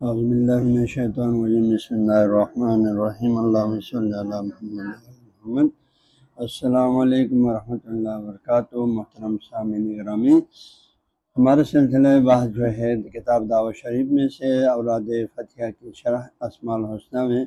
من الرجیم بسم اللہ الرحمن الرحیم اللہ صلی اللہ محمد محمد. السلام علیکم ورحمۃ اللہ وبرکاتہ محترم سامعین گرامی ہمارے سلسلہ بحث جو ہے، کتاب دعوت شریف میں سے اوراد فتح کی شرح اسماع الحسنہ میں.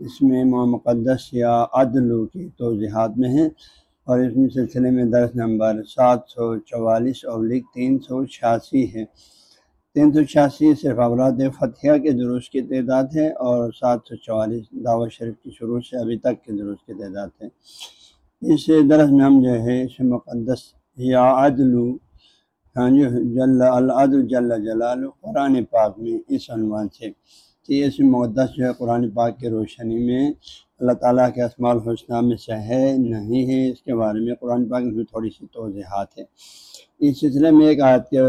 اس میں مقدس یا عدل کی توضیحات میں ہیں اور اس میں سلسلے میں درس نمبر سات سو چوالیس ابلک تین سو چھیاسی ہے۔ تین سو چھیاسی صرف اوراد فتح کے دروس کی تعداد ہے اور سات سو چوالیس دعوت شریف کی شروع سے ابھی تک کے دروس کی تعداد ہے اس درس میں ہم جو ہے، اس مقدس یا عدل ہاں جی جل، العدل جل جلال، قرآن پاک میں اس عنوان سے کہ اس مقدس جو ہے قرآن پاک کی روشنی میں اللہ تعالیٰ کے اسماع الحسنہ میں سے ہے، نہیں ہے۔ اس کے بارے میں قرآن پاک میں تھوڑی سی توضیحات ہے اس سلسلے میں ایک آیت کے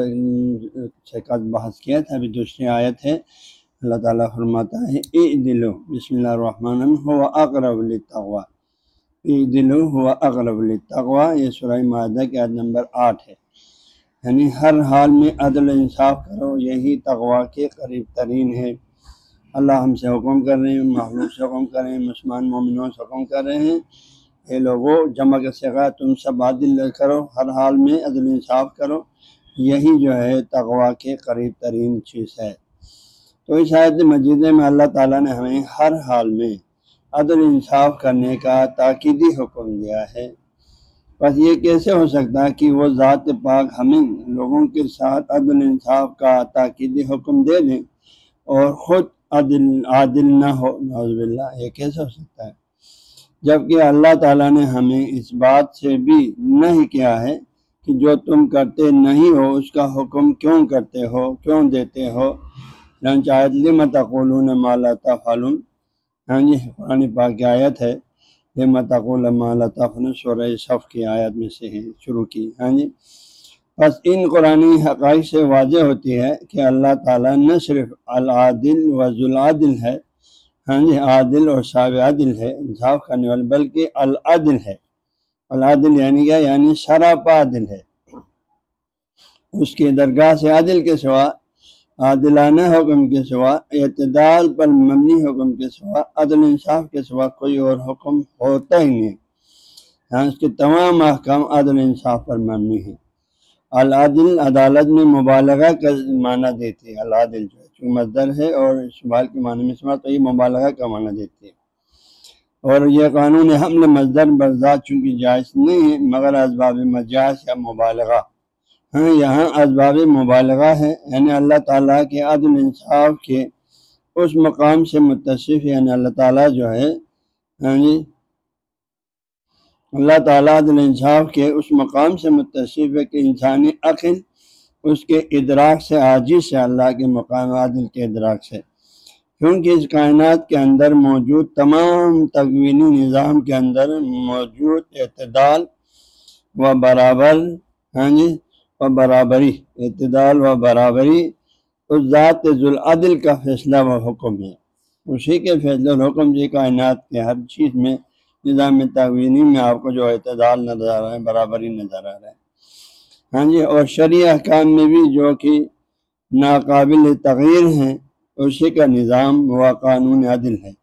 بحث کیا تھا، ابھی دوسری آیت ہے۔ اللہ تعالیٰ فرماتا ہے اے دلو بسم اللہ الرحمن ہو اقرب الطغوا اے دلو ہوا اقرب الطغوا یہ سرائے معاہدہ کی عید نمبر آٹھ ہے۔ یعنی ہر حال میں عدل انصاف کرو، یہی تغوا کے قریب ترین ہے۔ اللہ ہم سے حکم کر رہے ہیں، محبوب سے حکم کر رہے ہیں، مسلمان مومنوں سے حکم کر رہے ہیں۔ اے لوگوں جمع کے سگا تم سب عادل کرو، ہر حال میں عدل انصاف کرو۔ یہی جو ہے تغوا کے قریب ترین چیز ہے۔ تو اس آیت مجید میں اللہ تعالیٰ نے ہمیں ہر حال میں عدل انصاف کرنے کا تاکیدی حکم دیا ہے۔ بس یہ کیسے ہو سکتا ہے کہ وہ ذات پاک ہمیں لوگوں کے ساتھ عدل انصاف کا تاکیدی حکم دے دیں اور خود عدل، عادل نہ ہو۔ نوز باللہ، یہ کیسے ہو سکتا ہے؟ جبکہ اللہ تعالیٰ نے ہمیں اس بات سے بھی نہیں کیا ہے کہ جو تم کرتے نہیں ہو، اس کا حکم کیوں کرتے ہو، کیوں دیتے ہو؟ رنچایت لمت مالا فالون ہاں جی قرآن پاک کی آیت ہے۔ لمت مالا فلم سورہ صف کی آیت میں سے شروع کی۔ ہاں جی بس ان قرآن حقائق سے واضح ہوتی ہے کہ اللہ تعالیٰ نہ صرف العادل و ذوالعادل ہے ہاں جی عادل اور صاب عادل ہے انصاف کرنے والے، بلکہ العدل ہے۔ العادل یعنی کیا؟ یعنی سراپا عادل ہے۔ اس کی درگاہ سے عادل کے سوا، عادلانہ حکم کے سوا، اعتدال پر مبنی حکم کے سوا، عدل انصاف کے سوا کوئی اور حکم ہوتا ہی نہیں۔ ہاں اس کے تمام احکام عدل انصاف پر مبنی ہیں۔ العادل عدالت میں مبالغہ کا معنی دیتی العادل جو ہے۔ مزدر ہے اور شمال کے معنی میں سما تو یہ مبالغہ کا معنی دیتی ہے اور یہ قانون حمل مزدر برزاد چونکہ جائز نہیں ہے، مگر اسباب مجاز یا مبالغہ۔ ہاں یہاں اسباب مبالغہ ہے یعنی اللہ تعالیٰ کے عدل انصاف کے اس مقام سے متصف یعنی اللہ تعالیٰ جو ہے ہاں جی اللہ تعالیٰ عدل انصاف کے اس مقام سے متصف ہے کہ انسانی عقل اس کے ادراک سے عاجز سے اللہ کے مقام عادل کے ادراک سے۔ کیونکہ اس کائنات کے اندر موجود تمام تقوینی نظام کے اندر موجود اعتدال و برابر ہاں جی و برابری، اعتدال و برابری اس ذات ذوالعدل کا فیصلہ و حکم ہے۔ اسی کے فیصلہ و حکم جی کائنات کے ہر چیز میں، نظام تقوینی میں آپ کو جو اعتدال نظر آ رہا ہے، برابری نظر آ رہا ہے۔ ہاں جی اور شرعی احکام میں بھی جو کہ ناقابل تغیر ہیں اسی کا نظام و قانون عدل ہے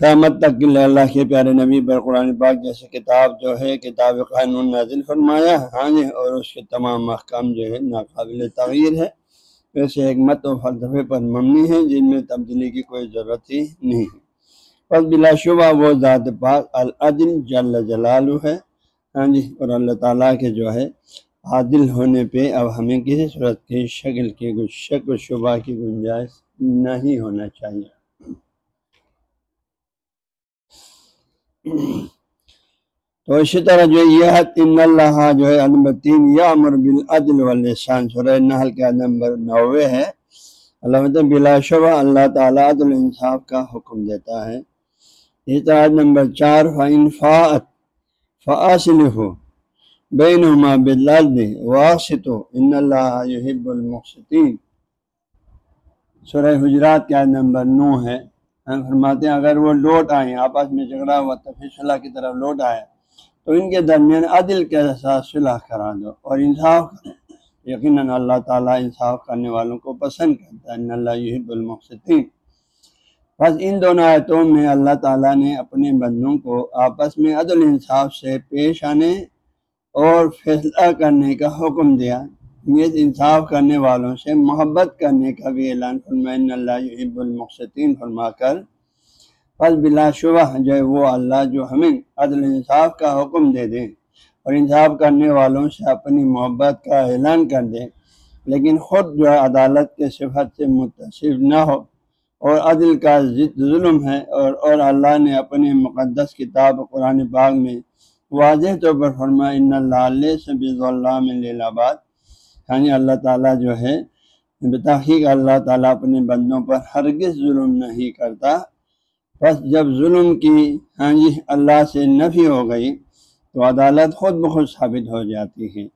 قیامت تک اللہ کے پیارے نبی پر قرآن پاک جیسے کتاب جو ہے، کتاب قانون نازل فرمایا ہاں جی اور اس کے تمام احکام جو ہے ناقابل تغیر ہے ویسے حکمت و فلسفے پر ممنی ہے جن میں تبدیلی کی کوئی ضرورت ہی نہیں۔ ہے بس بلا شبہ وہ ذات پاک العدل جل جلالو ہے۔ ہاں جی اور اللہ تعالیٰ کے جو ہے عادل ہونے پہ اب ہمیں کسی صورت کی شکل کی کچھ شک و شبہ کی گنجائش نہیں ہونا چاہیے۔ تو اسی طرح جو یہ ان اللہ جو ہے نمبر تین یا امر بالعدل واللسان۔ سورہ نحل کا نمبر نوے ہے۔ اللہ مطلب بلا شبہ اللہ تعالیٰ عدل انصاف کا حکم دیتا ہے۔ اسی طرح نمبر چار فاط فاصل ہو بین ہما بلاد واسط ان اللہ یحب المقصطین سورہ حجرات کا نمبر نو ہے۔ ہم فرماتے ہیں، اگر وہ لوٹ آئیں، آپس میں جھگڑا ہوا تفیص صلاح کی طرف لوٹ آئے تو ان کے درمیان عدل کے ساتھ صلاح کرا دو اور انصاف کرو یقیناً اللہ تعالیٰ انصاف کرنے والوں کو پسند کرتا ہے۔ اللہ یحب المقصدین بس ان دونوں آیتوں میں اللہ تعالیٰ نے اپنے بندوں کو آپس میں عدل انصاف سے پیش آنے اور فیصلہ کرنے کا حکم دیا۔ یہ انصاف کرنے والوں سے محبت کرنے کا بھی اعلان فرمائن اللہ یحب المقصدین فرما کر۔ بس بلا شبہ جو ہے وہ اللہ جو ہمیں عدل انصاف کا حکم دے دیں اور انصاف کرنے والوں سے اپنی محبت کا اعلان کر دیں لیکن خود جو ہے عدالت کے صفت سے متصف نہ ہو۔ اور عدل کا ضد ظلم ہے اور اور اللہ نے اپنے مقدس کتاب قرآن باغ میں واضح طور پر فرما ان اللہ سبی اللہ آباد ہاں جی یعنی اللہ تعالیٰ جو ہے، بتحقیق اللہ تعالیٰ اپنے بندوں پر ہرگز ظلم نہیں کرتا۔ بس جب ظلم کی ہاں جی اللہ سے نفی ہو گئی، تو عدالت خود بخود ثابت ہو جاتی ہے۔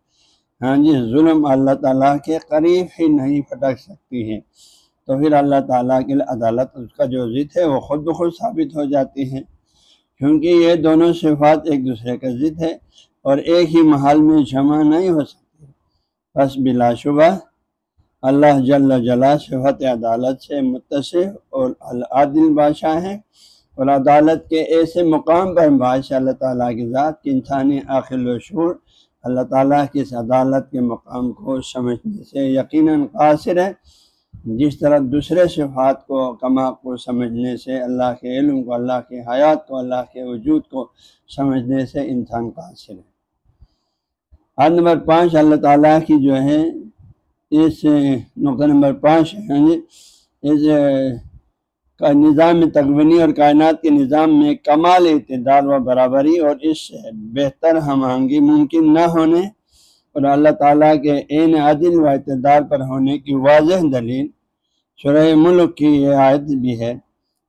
ہاں جی ظلم اللہ تعالیٰ کے قریب ہی نہیں پھٹک سکتی ہے۔ تو پھر اللہ تعالیٰ کے عدالت اس کا جو ضد ہے وہ خود بخود ثابت ہو جاتی ہے۔ کیونکہ یہ دونوں صفات ایک دوسرے کا ضد ہے اور ایک ہی محل میں جمع نہیں ہو سکتی بس بلا شبہ اللہ جل جلا صفت عدالت سے متصف اور العادل بادشاہ ہیں اور عدالت کے ایسے مقام پر بادشاہ اللہ تعالیٰ کی ذات کی انسانی آخر و شعور اللہ تعالیٰ کی اس عدالت کے مقام کو سمجھنے سے یقیناً قاصر ہے۔ جس طرح دوسرے صفات کو کما کو سمجھنے سے اللہ کے علم کو، اللہ کے حیات کو، اللہ کے وجود کو سمجھنے سے انسان کا حاصل ہے۔ حد نمبر پانچ اللہ تعالیٰ کی جو ہے، اس نقطہ نمبر پانچ جی، اس کا نظام تقوینی اور کائنات کے نظام میں کمال اعتدار و برابری اور اس سے بہتر ہم آہنگی ممکن نہ ہونے اور اللہ تعالیٰ کے عین عدل و اعتدار پر ہونے کی واضح دلیل شرح ملک کی یہ آیت بھی ہے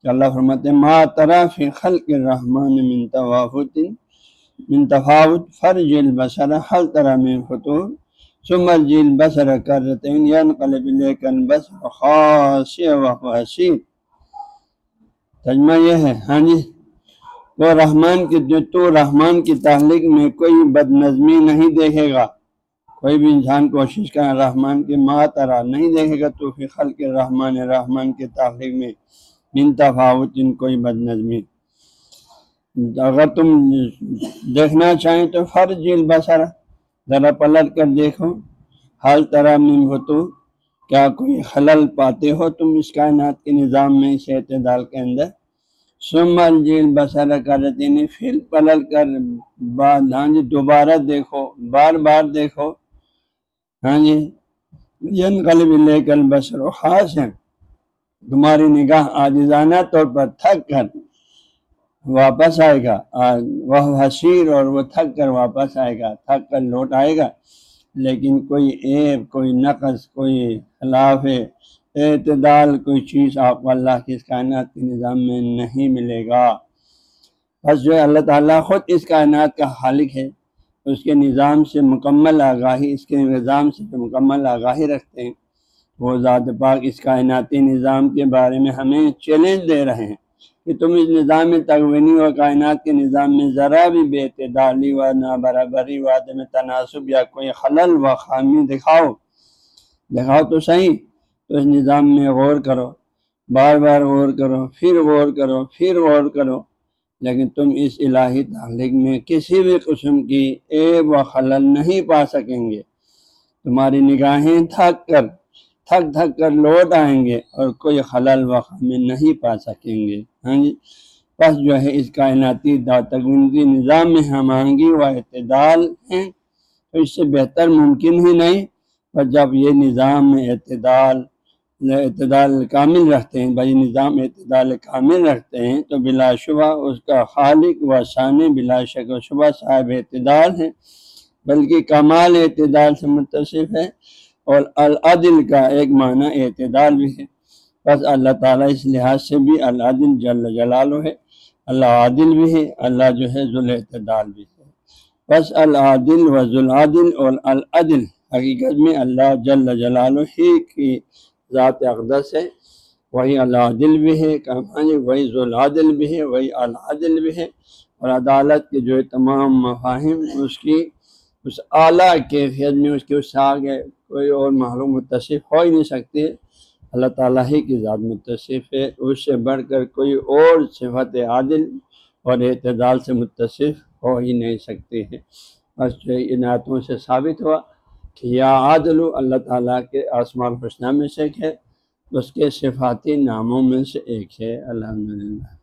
کہ اللہ فرمت ما طرف خلق الرحمن من توافت من تفاوت فرج البصر حل طرح من فطور ثم الجیل بصر کرتین ینقلب لیکن بصر خاصی و حسین تجمہ یہ ہے ہاں جی وہ رحمان کی، جو تو رحمان کی تحلیق میں کوئی بد نظمی نہیں دیکھے گا۔ کوئی بھی انسان کوشش کریں رحمان کے ماترا نہیں دیکھے گا تو پھر خل کے رحمان رحمان کے تاخیر میں من تفاوت ان کوئی بد نظمی اگر تم دیکھنا چاہیں تو فرض البصر ذرا پلٹ کر دیکھو۔ حال طرح من ہو تو کیا کوئی خلل پاتے ہو تم اس کائنات کے نظام میں، اس اعتدال کے اندر؟ سمل جیل بسر کرتے پھر پلٹ کر بعد دوبارہ دیکھو، بار بار دیکھو۔ ہاں جی ین قلب لے کر بسر و خاص ہے تمہاری نگاہ آجزانہ طور پر تھک کر واپس آئے گا. وہ حسیر اور وہ تھک کر واپس آئے گا. تھک کر لوٹ آئے گا. لیکن کوئی عیب، کوئی نقص، کوئی خلاف اعتدال، کوئی چیز آپ کو اللہ کی اس کائنات کے نظام میں نہیں ملے گا. بس جو اللہ تعالیٰ خود اس کائنات کا خالق ہے. اس کے نظام سے مکمل آگاہی، اس کے نظام سے مکمل آگاہی رکھتے ہیں، وہ ذات پاک اس کائناتی نظام کے بارے میں ہمیں چیلنج دے رہے ہیں کہ تم اس نظام تغوینی و کائنات کے نظام میں ذرا بھی بے اعتدالی و نا برابری و عدم تناسب یا کوئی خلل و خامی دکھاؤ۔ دکھاؤ تو صحیح، تو اس نظام میں غور کرو، بار بار غور کرو، پھر غور کرو، پھر غور کرو۔ لیکن تم اس الہی تعلق میں کسی بھی قسم کی عیب و خلل نہیں پا سکیں گے۔ تمہاری نگاہیں تھک کر، تھک تھک کر لوٹ آئیں گے اور کوئی خلل و خمی نہیں پا سکیں گے۔ ہاں جی؟ بس جو ہے اس کائناتی داتگنتی نظام میں ہم آہنگی و اعتدال ہیں، تو اس سے بہتر ممکن ہی نہیں۔ پر جب یہ نظام میں اعتدال اعتدال کامل رکھتے ہیں، بھائی نظام اعتدال کامل رکھتے ہیں، تو بلا شبہ اس کا خالق و شان بلا شک و شبہ صاحب اعتدال ہے بلکہ کمال اعتدال سے متصف ہے اور العدل کا ایک معنی اعتدال بھی ہے۔ بس اللہ تعالیٰ اس لحاظ سے بھی العدل جل جلال ہے، اللہ عادل بھی ہے، اللہ جو ہے ذوال اعتدال بھی ہے۔ بس العادل و ذوالعادل اور العدل، حقیقت میں اللہ جل جلال ہی کی ذات اقدس ہے، وہی العادل بھی ہے جی وہی ذوالعادل بھی ہے، وہی العادل بھی ہے اور عدالت کے جو تمام مفاہم اس کی، اس اعلیٰ کیفیت میں، اس کے اس آگے کوئی اور معلوم متصف ہو ہی نہیں سکتی اللہ تعالیٰ ہی کی ذات متصف ہے، اس سے بڑھ کر کوئی اور صفت عادل اور اعتدال سے متصف ہو ہی نہیں سکتی ہے۔ بس جو ان آیتوں سے ثابت ہوا۔ کہ یا عادل اللہ تعالیٰ کے آسمان الحسنہ میں سے ایک ہے، اس کے صفاتی ناموں میں سے ایک ہے الحمد للہ